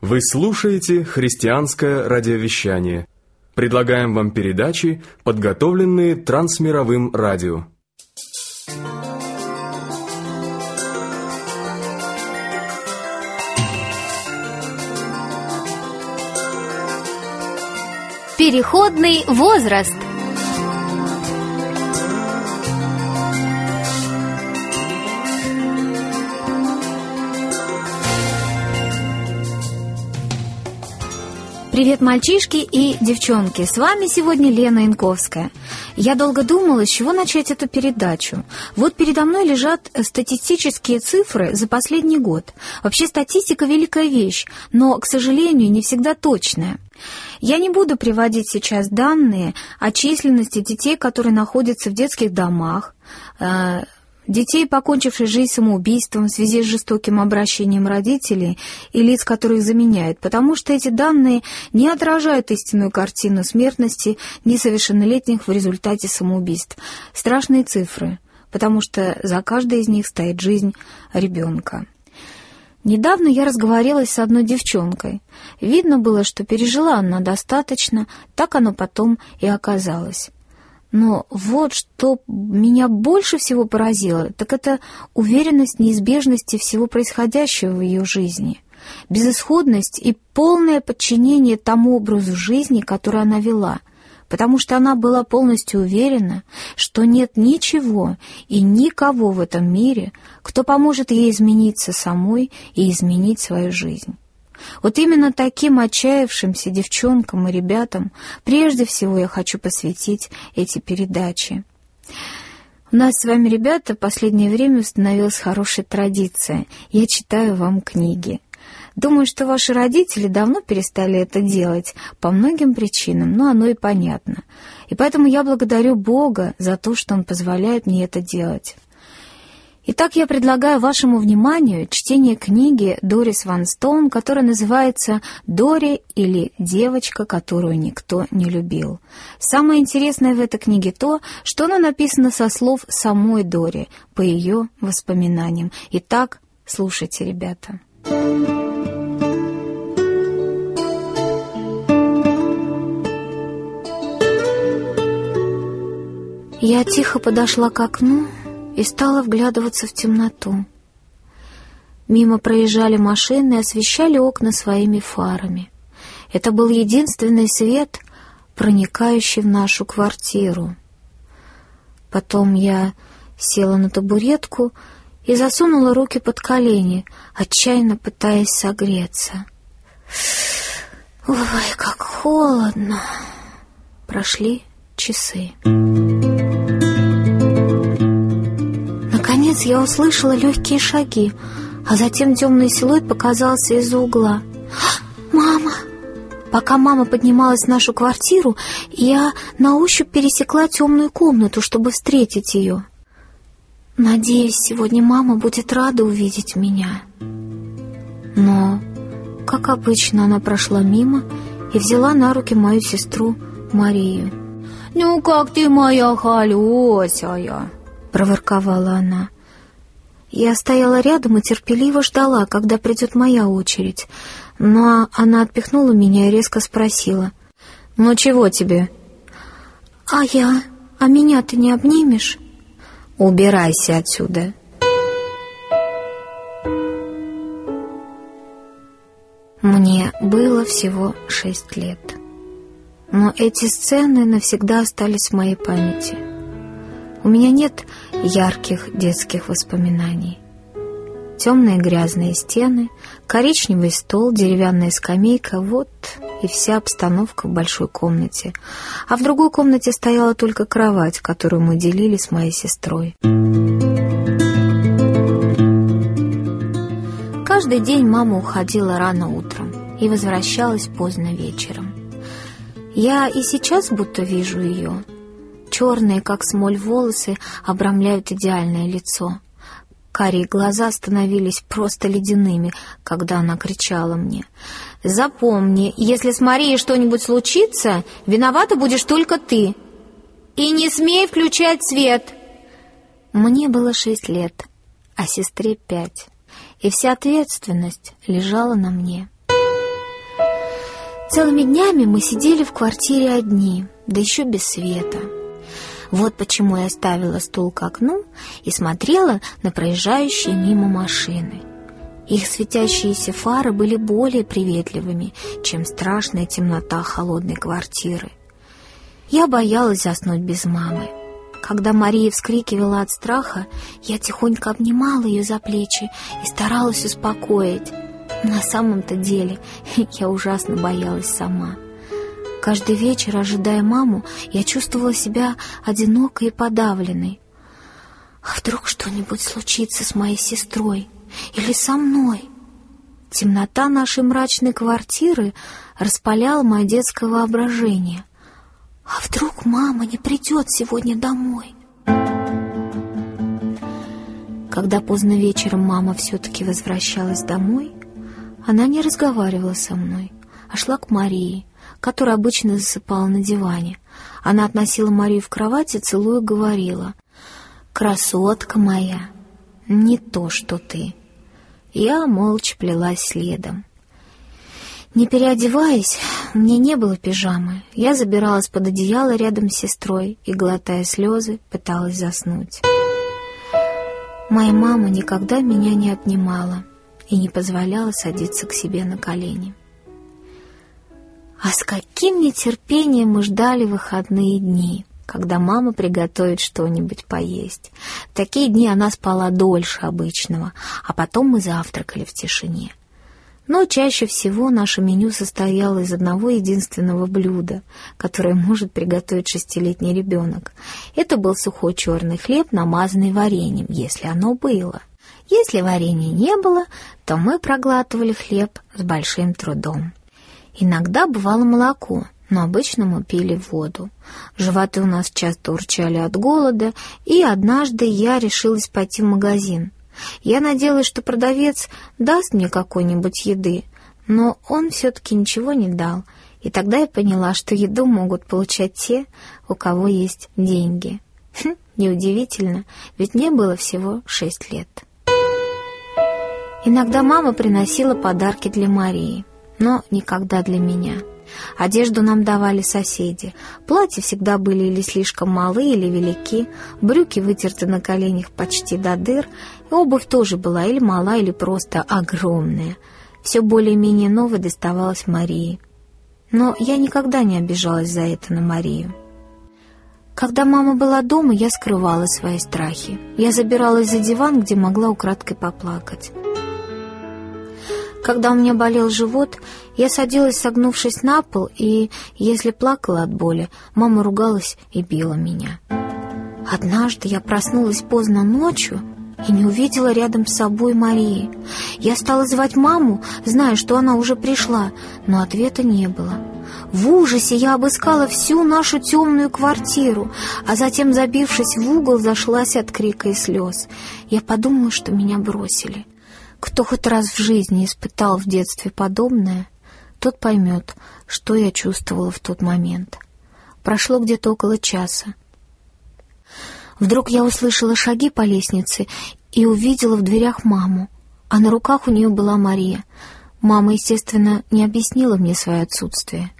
Вы слушаете христианское радиовещание. Предлагаем вам передачи, подготовленные Трансмировым радио. Переходный возраст – Привет, мальчишки и девчонки! С вами сегодня Лена Инковская. Я долго думала, с чего начать эту передачу. Вот передо мной лежат статистические цифры за последний год. Вообще статистика – великая вещь, но, к сожалению, не всегда точная. Я не буду приводить сейчас данные о численности детей, которые находятся в детских домах, э, Детей, покончивших жизнь самоубийством в связи с жестоким обращением родителей и лиц, которых заменяют, потому что эти данные не отражают истинную картину смертности несовершеннолетних в результате самоубийств. Страшные цифры, потому что за каждой из них стоит жизнь ребенка. Недавно я разговорилась с одной девчонкой. Видно было, что пережила она достаточно, так оно потом и оказалось. Но вот что меня больше всего поразило, так это уверенность неизбежности всего происходящего в ее жизни, безысходность и полное подчинение тому образу жизни, который она вела, потому что она была полностью уверена, что нет ничего и никого в этом мире, кто поможет ей измениться самой и изменить свою жизнь. Вот именно таким отчаявшимся девчонкам и ребятам прежде всего я хочу посвятить эти передачи. У нас с вами, ребята, в последнее время установилась хорошая традиция. Я читаю вам книги. Думаю, что ваши родители давно перестали это делать по многим причинам, но оно и понятно. И поэтому я благодарю Бога за то, что Он позволяет мне это делать. Итак, я предлагаю вашему вниманию чтение книги Дорис Ван Стоун, которая называется «Дори» или «Девочка, которую никто не любил». Самое интересное в этой книге то, что она написана со слов самой Дори, по ее воспоминаниям. Итак, слушайте, ребята. Я тихо подошла к окну, и стала вглядываться в темноту. Мимо проезжали машины и освещали окна своими фарами. Это был единственный свет, проникающий в нашу квартиру. Потом я села на табуретку и засунула руки под колени, отчаянно пытаясь согреться. Ой, как холодно! Прошли часы. Наконец я услышала легкие шаги, а затем темный силуэт показался из-за угла. «Мама!» Пока мама поднималась в нашу квартиру, я на ощупь пересекла темную комнату, чтобы встретить ее. Надеюсь, сегодня мама будет рада увидеть меня. Но, как обычно, она прошла мимо и взяла на руки мою сестру Марию. «Ну как ты моя холесая!» — проворковала она. Я стояла рядом и терпеливо ждала, когда придет моя очередь. Но она отпихнула меня и резко спросила. «Ну чего тебе?» «А я? А меня ты не обнимешь?» «Убирайся отсюда!» Мне было всего шесть лет. Но эти сцены навсегда остались в моей памяти. У меня нет ярких детских воспоминаний. Темные грязные стены, коричневый стол, деревянная скамейка — вот и вся обстановка в большой комнате. А в другой комнате стояла только кровать, которую мы делили с моей сестрой. Каждый день мама уходила рано утром и возвращалась поздно вечером. Я и сейчас будто вижу ее — Черные, как смоль, волосы обрамляют идеальное лицо. Карие глаза становились просто ледяными, когда она кричала мне. «Запомни, если с Марией что-нибудь случится, виновата будешь только ты. И не смей включать свет!» Мне было шесть лет, а сестре пять, и вся ответственность лежала на мне. Целыми днями мы сидели в квартире одни, да еще без света. Вот почему я ставила стул к окну и смотрела на проезжающие мимо машины. Их светящиеся фары были более приветливыми, чем страшная темнота холодной квартиры. Я боялась заснуть без мамы. Когда Мария вскрикивала от страха, я тихонько обнимала ее за плечи и старалась успокоить. На самом-то деле я ужасно боялась сама. Каждый вечер, ожидая маму, я чувствовала себя одинокой и подавленной. А вдруг что-нибудь случится с моей сестрой или со мной? Темнота нашей мрачной квартиры распаляла мое детское воображение. А вдруг мама не придет сегодня домой? Когда поздно вечером мама все-таки возвращалась домой, она не разговаривала со мной, а шла к Марии, которая обычно засыпала на диване. Она относила Марию в кровать и, целуя, говорила, «Красотка моя, не то, что ты». Я молча плелась следом. Не переодеваясь, мне не было пижамы. Я забиралась под одеяло рядом с сестрой и, глотая слезы, пыталась заснуть. Моя мама никогда меня не обнимала и не позволяла садиться к себе на колени. А с каким нетерпением мы ждали выходные дни, когда мама приготовит что-нибудь поесть. В такие дни она спала дольше обычного, а потом мы завтракали в тишине. Но чаще всего наше меню состояло из одного единственного блюда, которое может приготовить шестилетний ребенок. Это был сухой черный хлеб, намазанный вареньем, если оно было. Если варенья не было, то мы проглатывали хлеб с большим трудом. Иногда бывало молоко, но обычно мы пили воду. Животы у нас часто урчали от голода, и однажды я решилась пойти в магазин. Я надеялась, что продавец даст мне какой-нибудь еды, но он все-таки ничего не дал, и тогда я поняла, что еду могут получать те, у кого есть деньги. Хм, неудивительно, ведь мне было всего шесть лет. Иногда мама приносила подарки для Марии — но никогда для меня. Одежду нам давали соседи. Платья всегда были или слишком малы, или велики. Брюки вытерты на коленях почти до дыр. И обувь тоже была или мала, или просто огромная. Все более-менее новое доставалось Марии. Но я никогда не обижалась за это на Марию. Когда мама была дома, я скрывала свои страхи. Я забиралась за диван, где могла украдкой поплакать. Когда у меня болел живот, я садилась, согнувшись на пол, и, если плакала от боли, мама ругалась и била меня. Однажды я проснулась поздно ночью и не увидела рядом с собой Марии. Я стала звать маму, зная, что она уже пришла, но ответа не было. В ужасе я обыскала всю нашу темную квартиру, а затем, забившись в угол, зашлась от крика и слез. Я подумала, что меня бросили. Кто хоть раз в жизни испытал в детстве подобное, тот поймет, что я чувствовала в тот момент. Прошло где-то около часа. Вдруг я услышала шаги по лестнице и увидела в дверях маму, а на руках у нее была Мария. Мама, естественно, не объяснила мне свое отсутствие.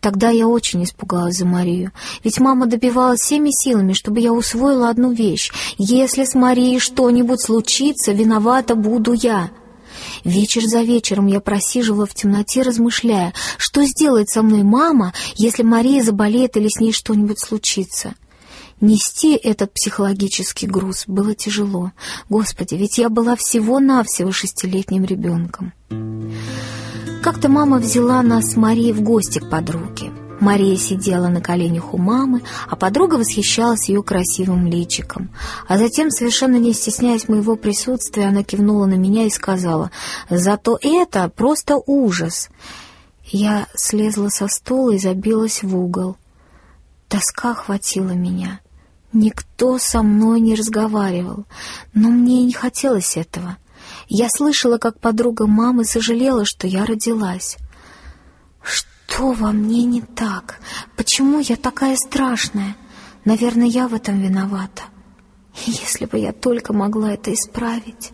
Тогда я очень испугалась за Марию, ведь мама добивалась всеми силами, чтобы я усвоила одну вещь. Если с Марией что-нибудь случится, виновата буду я. Вечер за вечером я просиживала в темноте, размышляя, что сделает со мной мама, если Мария заболеет или с ней что-нибудь случится. Нести этот психологический груз было тяжело. Господи, ведь я была всего-навсего шестилетним ребенком. Как-то мама взяла нас с Марией в гости к подруге. Мария сидела на коленях у мамы, а подруга восхищалась ее красивым личиком. А затем, совершенно не стесняясь моего присутствия, она кивнула на меня и сказала, «Зато это просто ужас!» Я слезла со стула и забилась в угол. Тоска охватила меня. Никто со мной не разговаривал, но мне не хотелось этого — я слышала, как подруга мамы сожалела, что я родилась. Что во мне не так? Почему я такая страшная? Наверное, я в этом виновата. Если бы я только могла это исправить.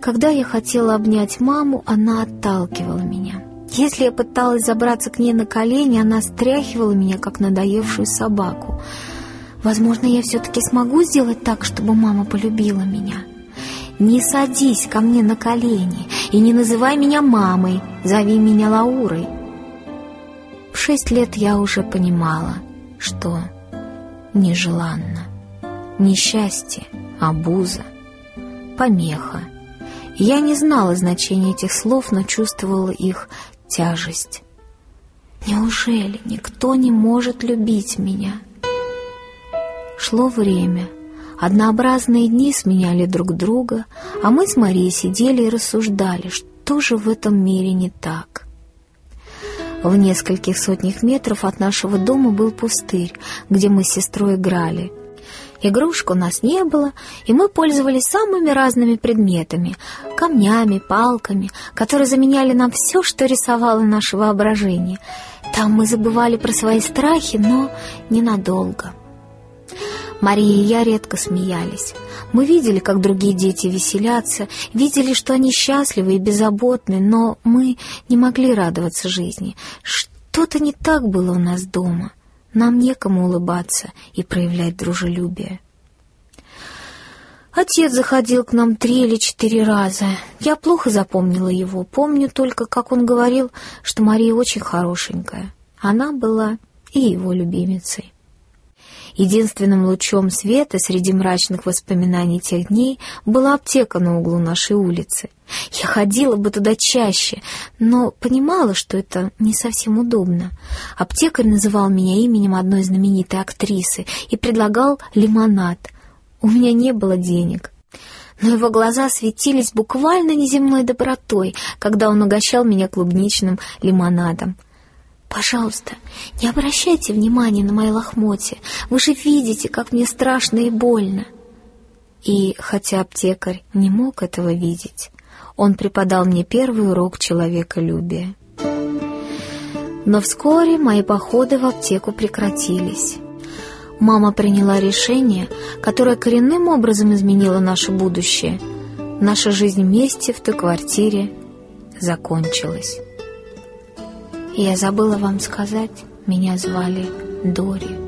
Когда я хотела обнять маму, она отталкивала меня. Если я пыталась забраться к ней на колени, она стряхивала меня, как надоевшую собаку. Возможно, я все-таки смогу сделать так, чтобы мама полюбила меня. Не садись ко мне на колени и не называй меня мамой, зови меня Лаурой. В шесть лет я уже понимала, что нежеланно. Несчастье, обуза, помеха. Я не знала значения этих слов, но чувствовала их тяжесть. Неужели никто не может любить меня? Шло время. Однообразные дни сменяли друг друга, а мы с Марией сидели и рассуждали, что же в этом мире не так. В нескольких сотнях метров от нашего дома был пустырь, где мы с сестрой играли. Игрушек у нас не было, и мы пользовались самыми разными предметами — камнями, палками, которые заменяли нам все, что рисовало наше воображение. Там мы забывали про свои страхи, но ненадолго. Мария и я редко смеялись. Мы видели, как другие дети веселятся, видели, что они счастливы и беззаботны, но мы не могли радоваться жизни. Что-то не так было у нас дома. Нам некому улыбаться и проявлять дружелюбие. Отец заходил к нам три или четыре раза. Я плохо запомнила его. Помню только, как он говорил, что Мария очень хорошенькая. Она была и его любимицей. Единственным лучом света среди мрачных воспоминаний тех дней была аптека на углу нашей улицы. Я ходила бы туда чаще, но понимала, что это не совсем удобно. Аптекарь называл меня именем одной знаменитой актрисы и предлагал лимонад. У меня не было денег. Но его глаза светились буквально неземной добротой, когда он угощал меня клубничным лимонадом. «Пожалуйста, не обращайте внимания на мои лохмотья. Вы же видите, как мне страшно и больно». И хотя аптекарь не мог этого видеть, он преподал мне первый урок человеколюбия. Но вскоре мои походы в аптеку прекратились. Мама приняла решение, которое коренным образом изменило наше будущее. Наша жизнь вместе в той квартире закончилась. Я забыла вам сказать, меня звали Дори.